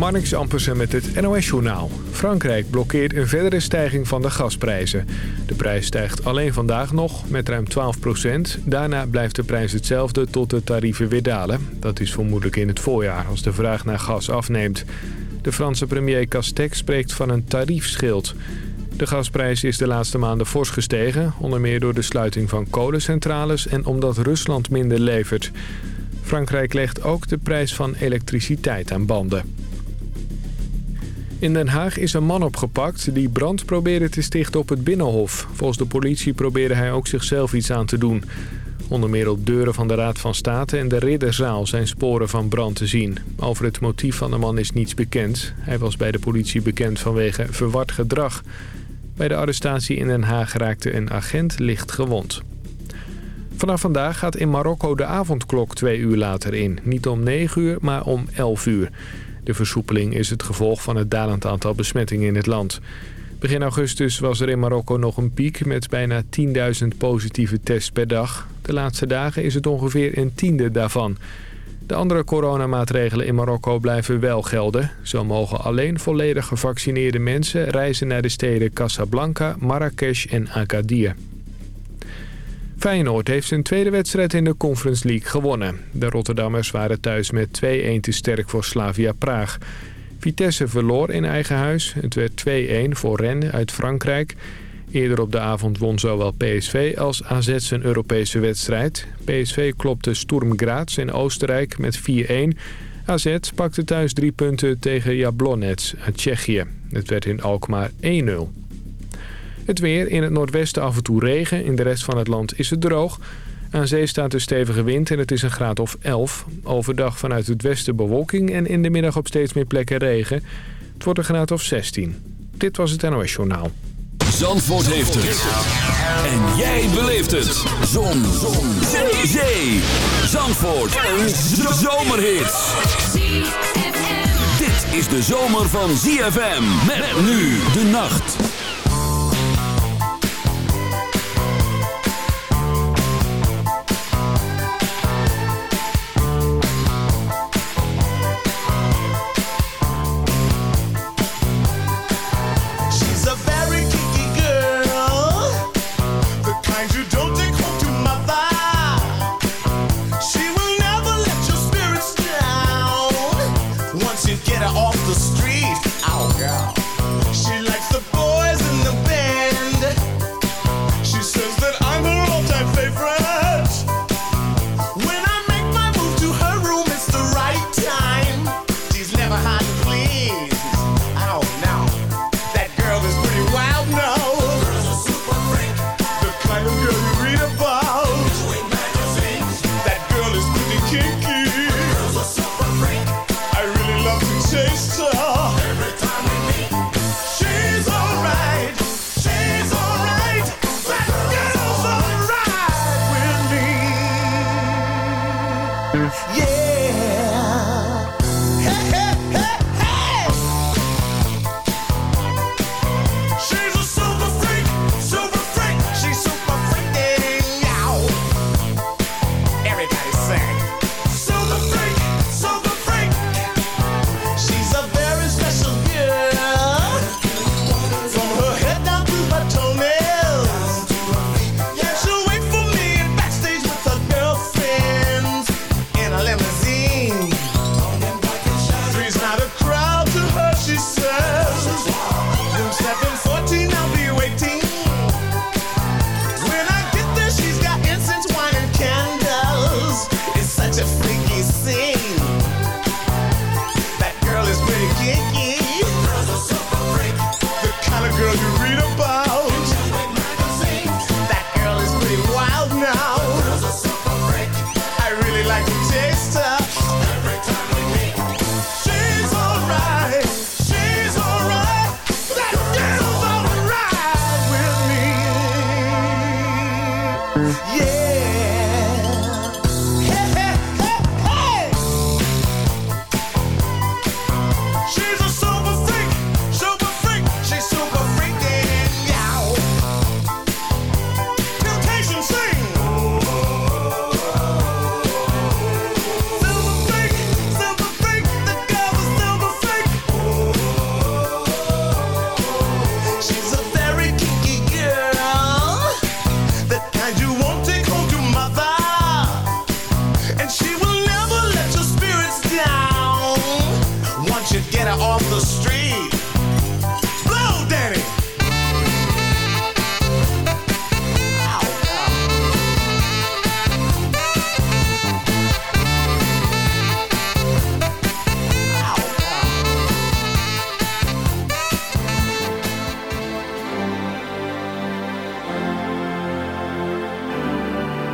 Marnix Ampersen met het NOS-journaal. Frankrijk blokkeert een verdere stijging van de gasprijzen. De prijs stijgt alleen vandaag nog met ruim 12% Daarna blijft de prijs hetzelfde tot de tarieven weer dalen. Dat is vermoedelijk in het voorjaar als de vraag naar gas afneemt. De Franse premier Castex spreekt van een tariefschild. De gasprijs is de laatste maanden fors gestegen... onder meer door de sluiting van kolencentrales en omdat Rusland minder levert... Frankrijk legt ook de prijs van elektriciteit aan banden. In Den Haag is een man opgepakt die brand probeerde te stichten op het Binnenhof. Volgens de politie probeerde hij ook zichzelf iets aan te doen. Onder meer op deuren van de Raad van State en de Ridderzaal zijn sporen van brand te zien. Over het motief van de man is niets bekend. Hij was bij de politie bekend vanwege verward gedrag. Bij de arrestatie in Den Haag raakte een agent licht gewond. Vanaf vandaag gaat in Marokko de avondklok twee uur later in. Niet om 9 uur, maar om 11 uur. De versoepeling is het gevolg van het dalend aantal besmettingen in het land. Begin augustus was er in Marokko nog een piek met bijna 10.000 positieve tests per dag. De laatste dagen is het ongeveer een tiende daarvan. De andere coronamaatregelen in Marokko blijven wel gelden. Zo mogen alleen volledig gevaccineerde mensen reizen naar de steden Casablanca, Marrakesh en Agadir. Feyenoord heeft zijn tweede wedstrijd in de Conference League gewonnen. De Rotterdammers waren thuis met 2-1 te sterk voor Slavia Praag. Vitesse verloor in eigen huis. Het werd 2-1 voor Rennes uit Frankrijk. Eerder op de avond won zowel PSV als AZ zijn Europese wedstrijd. PSV klopte Sturm Graz in Oostenrijk met 4-1. AZ pakte thuis drie punten tegen Jablonec uit Tsjechië. Het werd in Alkmaar 1-0. Het weer, in het noordwesten af en toe regen. In de rest van het land is het droog. Aan zee staat een stevige wind en het is een graad of 11. Overdag vanuit het westen bewolking en in de middag op steeds meer plekken regen. Het wordt een graad of 16. Dit was het NOS Journaal. Zandvoort heeft het. En jij beleeft het. Zon. Zon. Zee. Zee. Zandvoort. Een zomerhit. Dit is de zomer van ZFM. Met nu de nacht.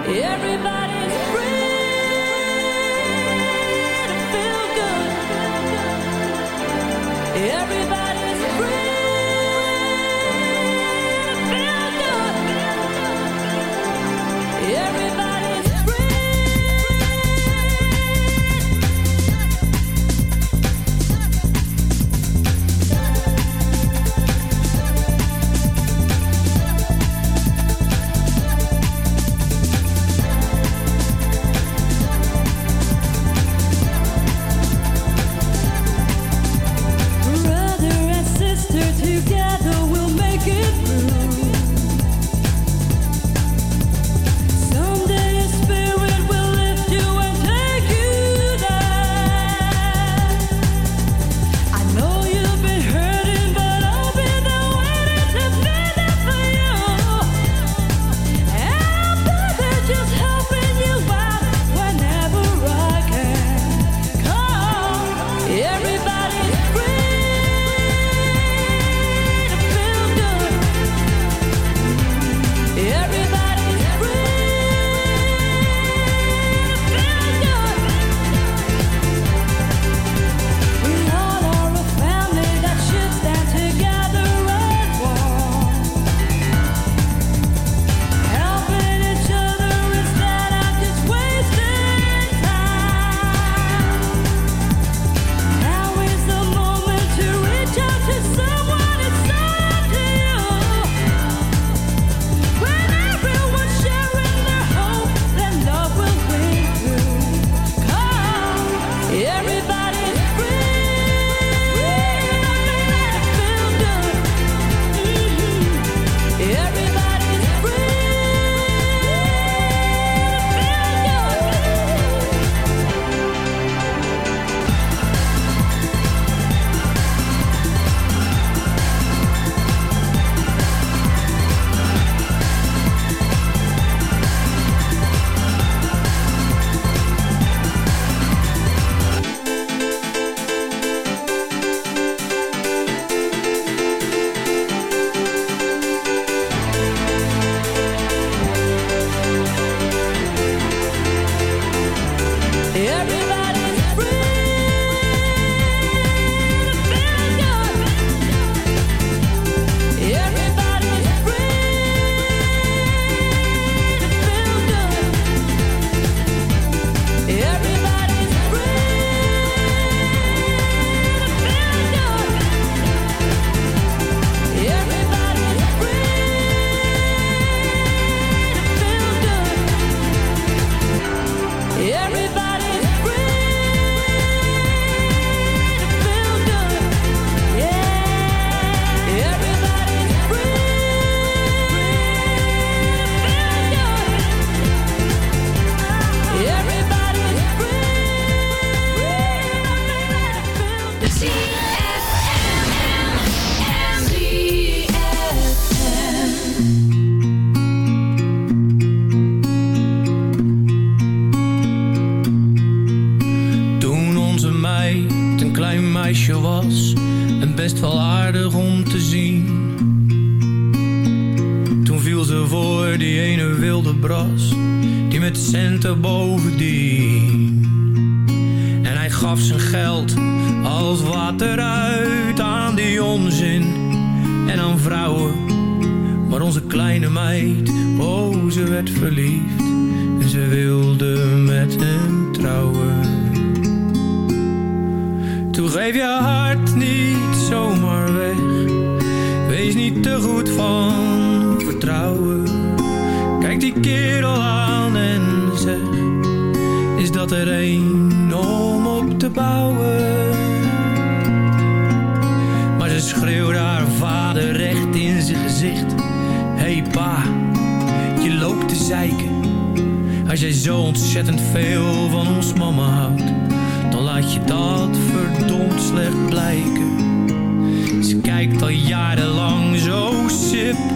Everybody Voor die ene wilde bras, die met centen bovendien. En hij gaf zijn geld als water uit aan die onzin en aan vrouwen. Maar onze kleine meid, oh ze werd verliefd en ze wilde met hem trouwen. Toen geef je hart niet zomaar weg. Wees niet te goed van vertrouwen. Kijk die kerel aan en zeg: Is dat er een om op te bouwen? Maar ze schreeuwde haar vader recht in zijn gezicht: Hey pa, je loopt te zeiken. Als jij zo ontzettend veel van ons mama houdt, dan laat je dat verdomd slecht blijken. Ze kijkt al jarenlang zo sip.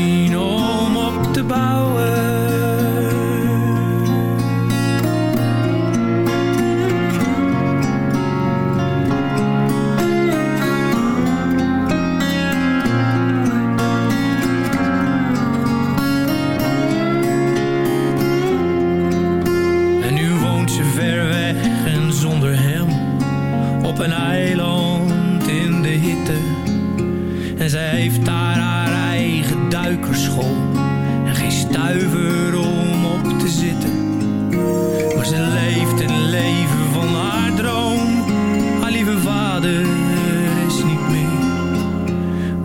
heeft daar haar eigen duikerschool. En geen stuiver om op te zitten. Maar ze leeft het leven van haar droom. Haar lieve vader is niet meer.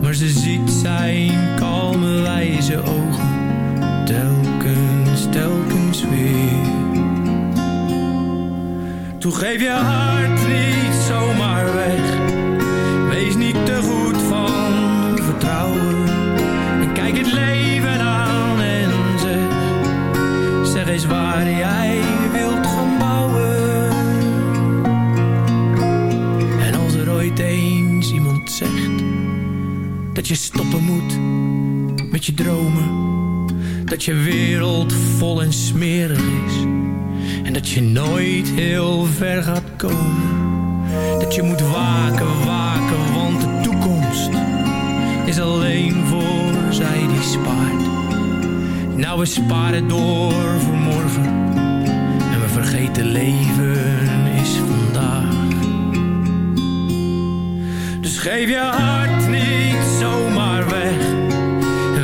Maar ze ziet zijn kalme wijze ogen Telkens, telkens weer. Toen geef je hart niet zomaar weg. Waar jij wilt gaan bouwen. En als er ooit eens iemand zegt. Dat je stoppen moet met je dromen. Dat je wereld vol en smerig is. En dat je nooit heel ver gaat komen. Dat je moet waken, waken, want de toekomst is alleen voor zij die spaart. Nou, we sparen door voor vergeten leven is vandaag. Dus geef je hart niet zomaar weg.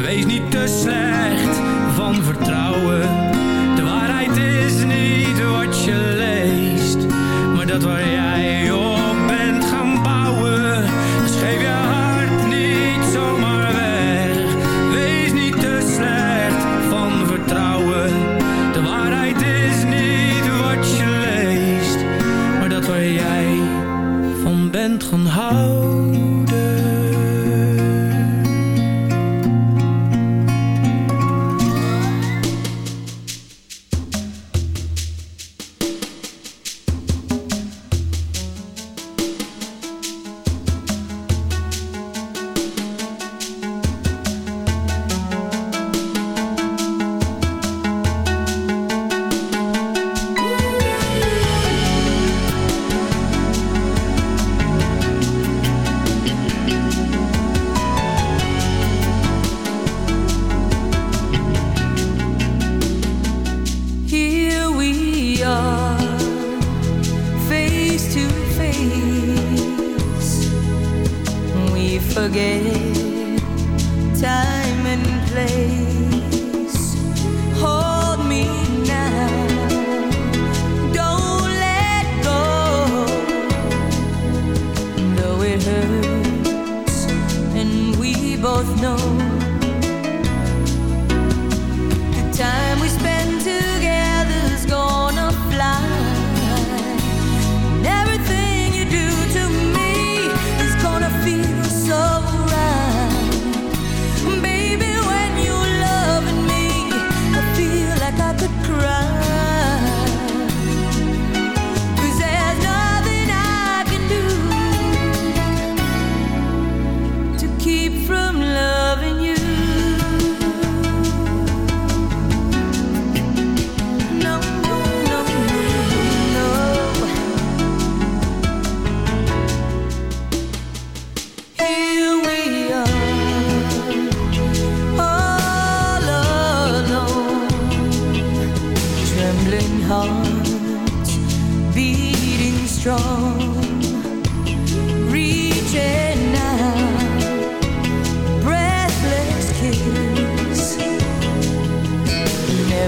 Wees niet te slecht van vertrouwen. De waarheid is niet wat je leest, maar dat waar jij op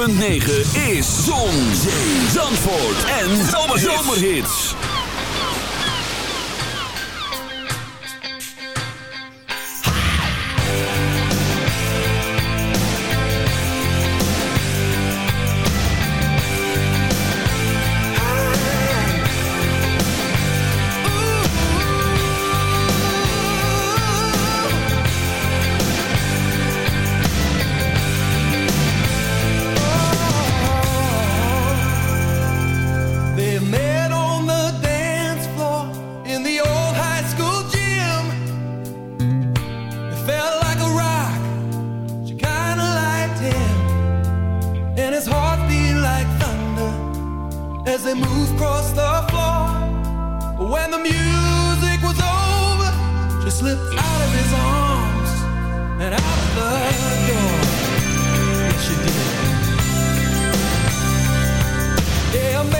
.9 is Zon, Zee, felt like a rock. She kinda liked him, and his heart beat like thunder as they moved across the floor. But when the music was over, she slipped out of his arms and out the door. Yeah, she did. Yeah,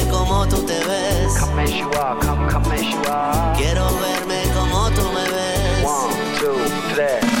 como tú te ves. Come as you are, come, come as you are. Quiero verme como tú me ves. One, two, three.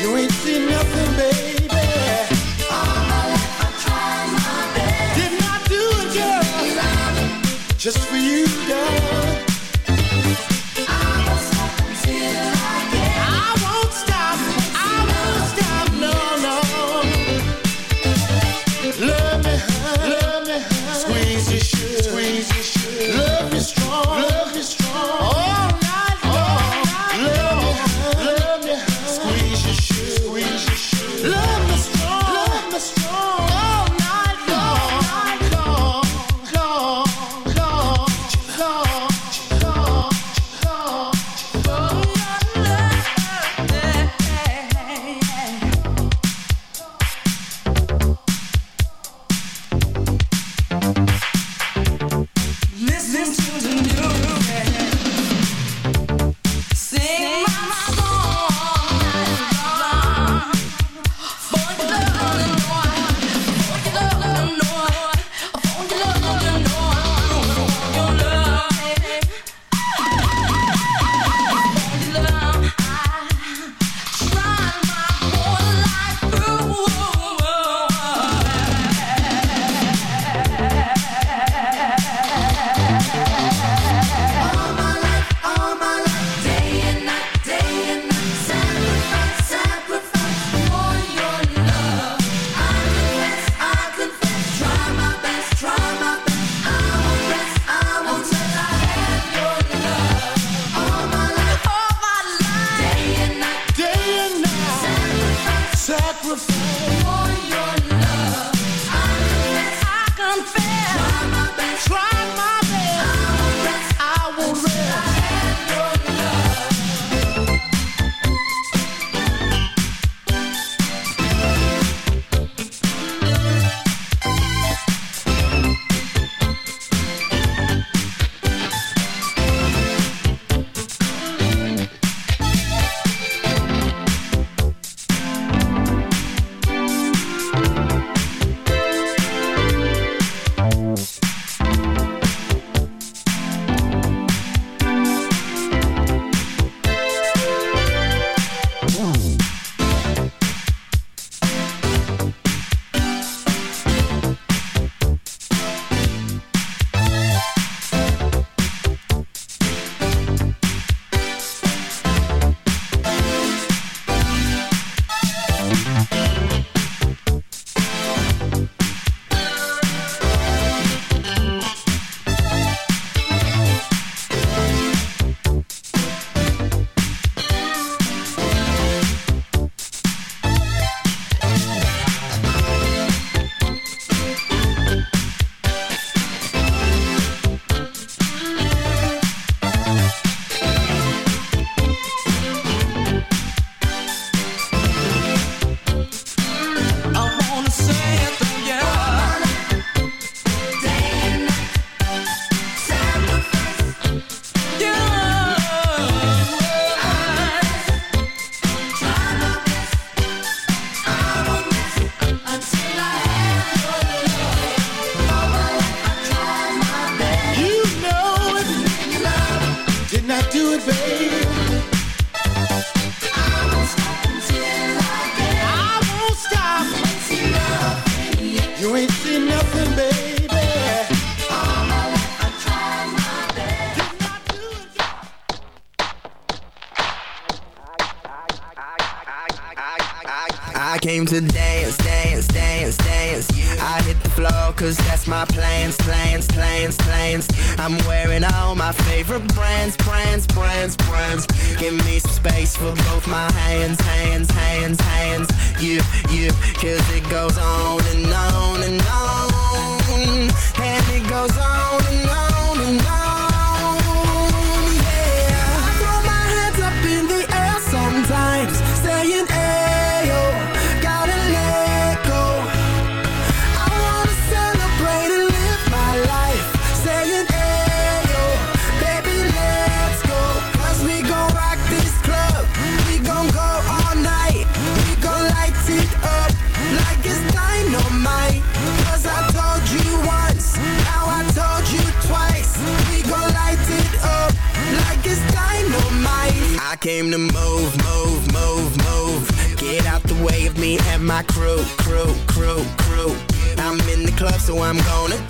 You ain't try so I'm gonna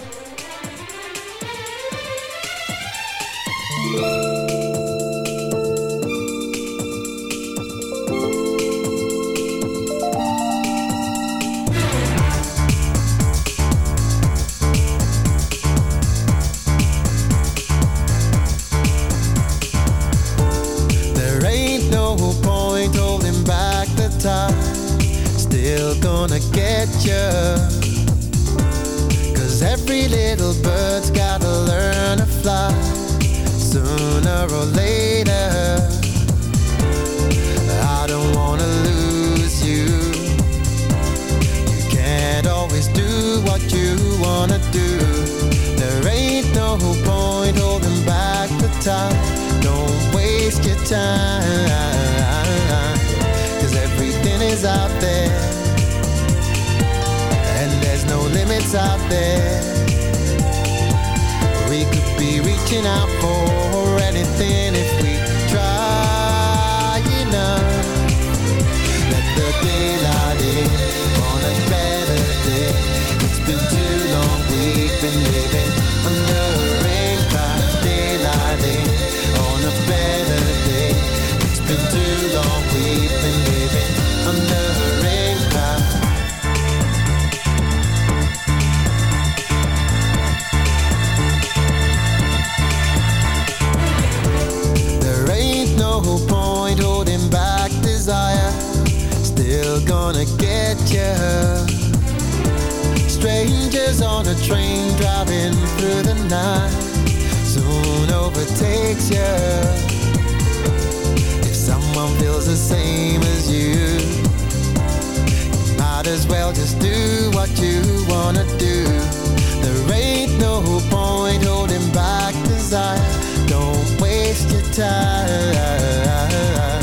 no point holding back desire. Don't waste your time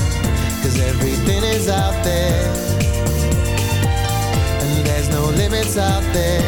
Cause everything is out there. And there's no limits out there.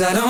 Cause I don't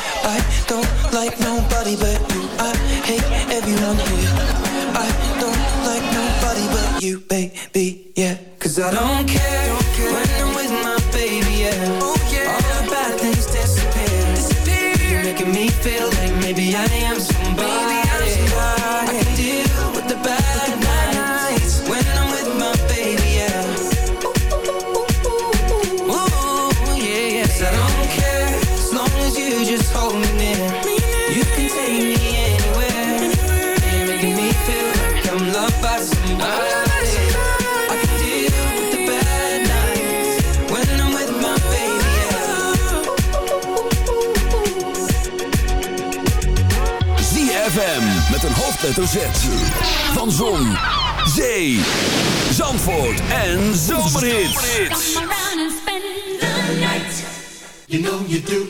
hoofdletter Van Zon, Zee, Zandvoort en Zomerhits. And. You know you do.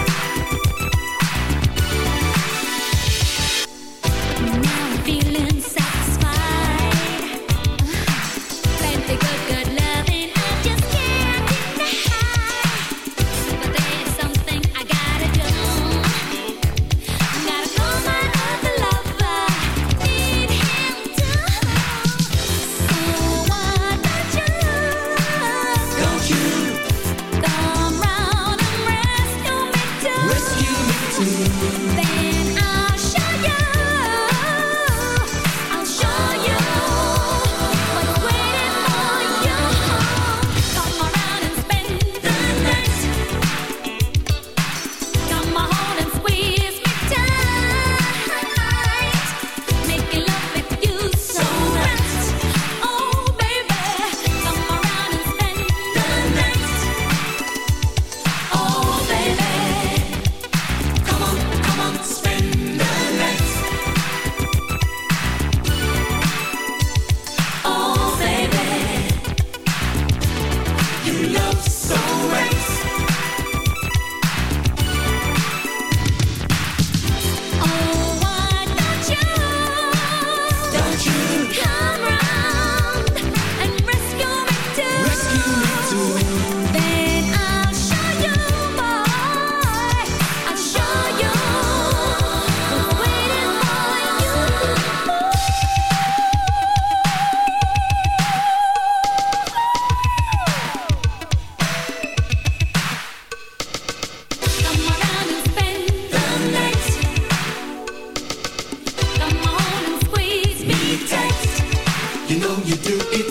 You know you do it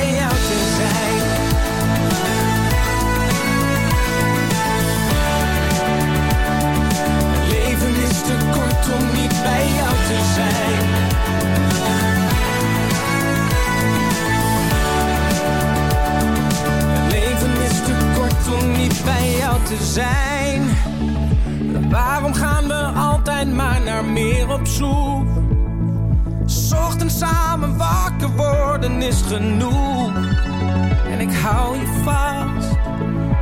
zijn. Waarom gaan we altijd maar naar meer op zoek? Ochtends samen wakker worden is genoeg. En ik hou je vast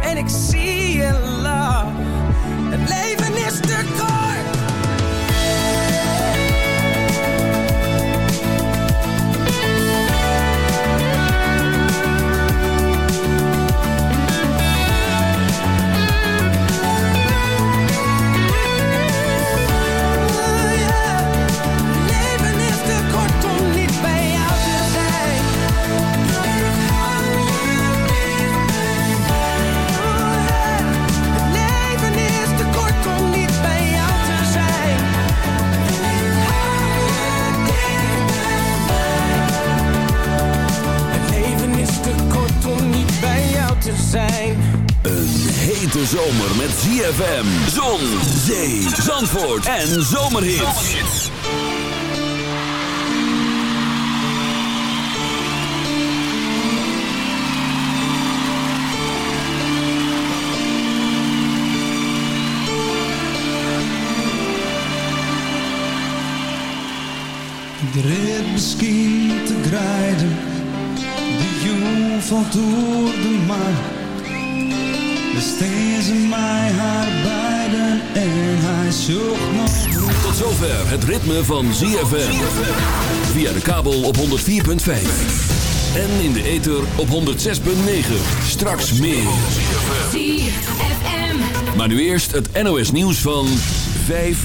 en ik zie je lach. Het leven is te kort. Zijn. Een hete zomer met ZFM, zon, zee, zandvoort en zomerhits. Ik red misschien te grijden, de jong valt door de mar. Besteed ze mij haar beiden en hij zocht nog. Tot zover het ritme van ZFM. Via de kabel op 104.5. En in de ether op 106.9. Straks meer. Maar nu eerst het NOS nieuws van 5